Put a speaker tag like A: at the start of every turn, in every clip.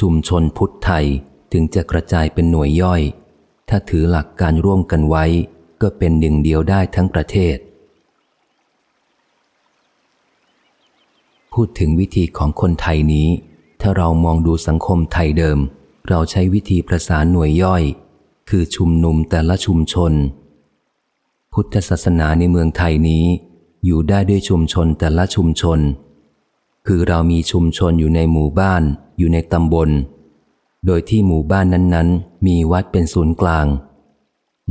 A: ชุมชนพุทธไทยถึงจะกระจายเป็นหน่วยย่อย ถ้าถือหลักการร่วมกันไว้ ก็เป็นหนึ่งเดียวได้ทั้งประเทศ พูดถึงวิธีของคนไทยนี้ ถ้าเรามองดูสังคมไทยเดิม เราใช้วิธีประสานหน่วยย่อย คือชุมนุมแต่ละชุมชน พุทธศาสนาในเมืองไทยนี้ อยู่ได้ด้วยชุมชนแต่ละชุมชน คือเรามีชุมชนอยู่ในหมู่บ้าน อยู่ในตำบล โดยที่หมู่บ้านนั้นๆ มีวัดเป็นศูนย์กลาง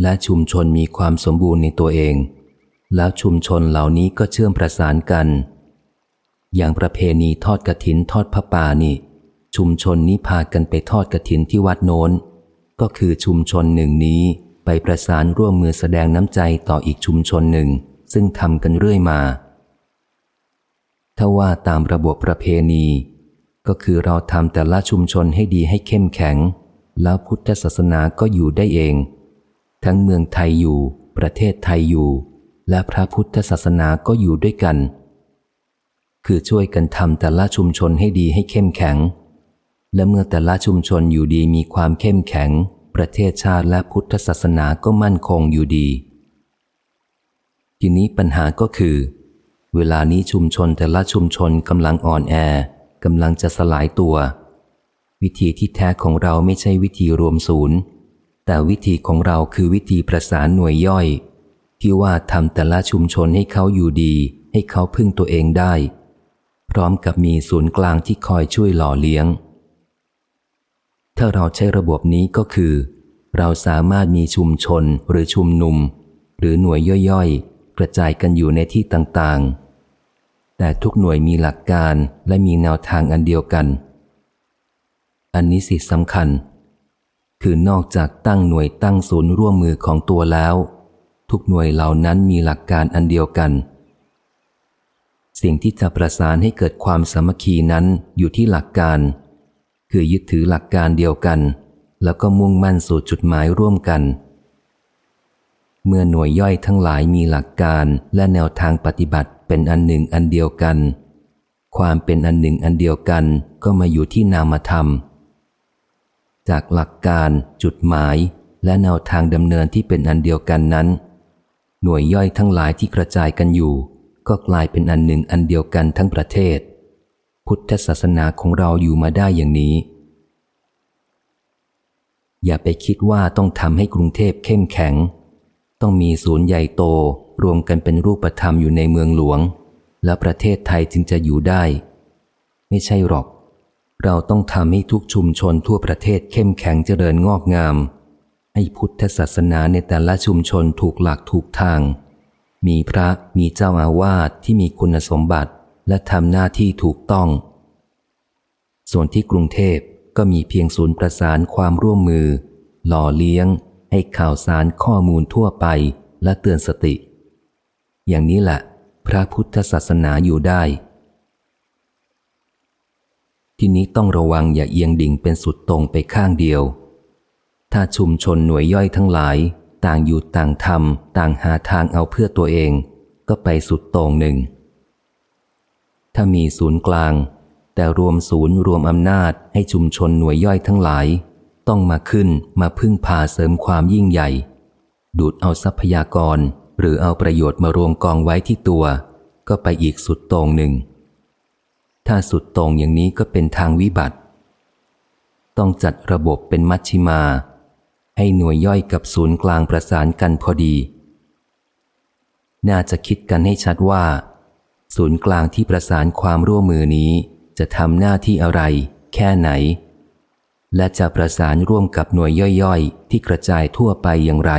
A: และชุมชนมีความสมบูรณ์ในตัวเอง แล้วชุมชนเหล่านี้ก็เชื่อมประสานกัน อย่างประเพณีทอดกระถินทอดพระป่านี่ ชุมชนนี้พากันไปทอดกระถินที่วัดโน้น ก็คือชุมชนหนึ่งนี้ไปประสานร่วมมือแสดงน้ำใจต่ออีกชุมชนหนึ่ง ซึ่งทำกันเรื่อยมาถ้าว่าตามระบบประเพณี ก็คือเราทำแต่ละชุมชนให้ดีให้เข้มแข็ง แล้วพุทธศาสนาก็อยู่ได้เอง ทั้งเมืองไทยอยู่ ประเทศไทยอยู่ และพระพุทธศาสนาก็อยู่ด้วยกัน คือช่วยกันทำแต่ละชุมชนให้ดีให้เข้มแข็ง และเมื่อแต่ละชุมชนอยู่ดีมีความเข้มแข็ง ประเทศชาติและพุทธศาสนาก็มั่นคงอยู่ดี ทีนี้ปัญหาก็คือ เวลานี้ชุมชนแต่ละชุมชนกำลังอ่อนแอ กำลังจะสลายตัว วิธีที่แท้ของเราไม่ใช่วิธีรวมศูนย์ แต่วิธีของเราคือวิธีประสานหน่วยย่อย ที่ว่าทำแต่ละชุมชนให้เขาอยู่ดี ให้เขาพึ่งตัวเองได้ พร้อมกับมีศูนย์กลางที่คอยช่วยหล่อเลี้ยง ถ้าเราใช้ระบบนี้ก็คือ เราสามารถมีชุมชนหรือชุมนุม หรือหน่วยย่อยๆ กระจายกันอยู่ในที่ต่างๆ แต่ทุกหน่วยมีหลักการและมีแนวทางอันเดียวกัน อันนี้สิสำคัญ คือนอกจากตั้งหน่วยตั้งศูนย์ร่วมมือของตัวแล้ว ทุกหน่วยเหล่านั้นมีหลักการอันเดียวกัน สิ่งที่จะประสานให้เกิดความสามัคคีนั้นอยู่ที่หลักการ คือยึดถือหลักการเดียวกัน แล้วก็มุ่งมั่นสู่จุดหมายร่วมกัน เมื่อหน่วยย่อยทั้งหลายมีหลักการและแนวทางปฏิบัติเป็นอันหนึ่งอันเดียวกัน ความเป็นอันหนึ่งอันเดียวกันก็มาอยู่ที่นามธรรม จากหลักการจุดหมายและแนวทางดำเนินที่เป็นอันเดียวกันนั้น หน่วยย่อยทั้งหลายที่กระจายกันอยู่ ก็กลายเป็นอันหนึ่งอันเดียวกันทั้งประเทศ พุทธศาสนาของเราอยู่มาได้อย่างนี้ อย่าไปคิดว่าต้องทำให้กรุงเทพเข้มแข็ง ต้องมีศูนย์ใหญ่โตรวมกันเป็นรูปธรรมอยู่ในเมืองหลวง และประเทศไทยจึงจะอยู่ได้ ไม่ใช่หรอก เราต้องทำให้ทุกชุมชนทั่วประเทศเข้มแข็งเจริญงอกงาม ให้พุทธศาสนาในแต่ละชุมชนถูกหลักถูกทาง มีพระมีเจ้าอาวาสที่มีคุณสมบัติและทำหน้าที่ถูกต้อง ส่วนที่กรุงเทพก็มีเพียงศูนย์ประสานความร่วมมือ หล่อเลี้ยง ให้ข่าวสารข้อมูลทั่วไปและเตือนสติ อย่างนี้แหละ พระพุทธศาสนาอยู่ได้ ทีนี้ต้องระวังอย่าเอียงดิ่งเป็นสุดตรงไปข้างเดียว ถ้าชุมชนหน่วยย่อยทั้งหลาย ต่างอยู่ต่างทำต่างหาทางเอาเพื่อตัวเอง ก็ไปสุดตรงหนึ่ง ถ้ามีศูนย์กลาง แต่รวมศูนย์รวมอำนาจให้ชุมชนหน่วยย่อยทั้งหลาย ต้องมาขึ้นมาพึ่งพาเสริมความยิ่งใหญ่ ดูดเอาทรัพยากรหรือเอาประโยชน์มารวมกองไว้ที่ตัว ก็ไปอีกสุดตรงหนึ่ง ถ้าสุดตรงอย่างนี้ก็เป็นทางวิบัติ ต้องจัดระบบเป็นมัชชิมา ให้หน่วยย่อยกับศูนย์กลางประสานกันพอดี น่าจะคิดกันให้ชัดว่า ศูนย์กลางที่ประสานความร่วมมือนี้จะทำหน้าที่อะไร แค่ไหน และจะประสานร่วมกับหน่วยย่อยๆ ที่กระจายทั่วไปอย่างไร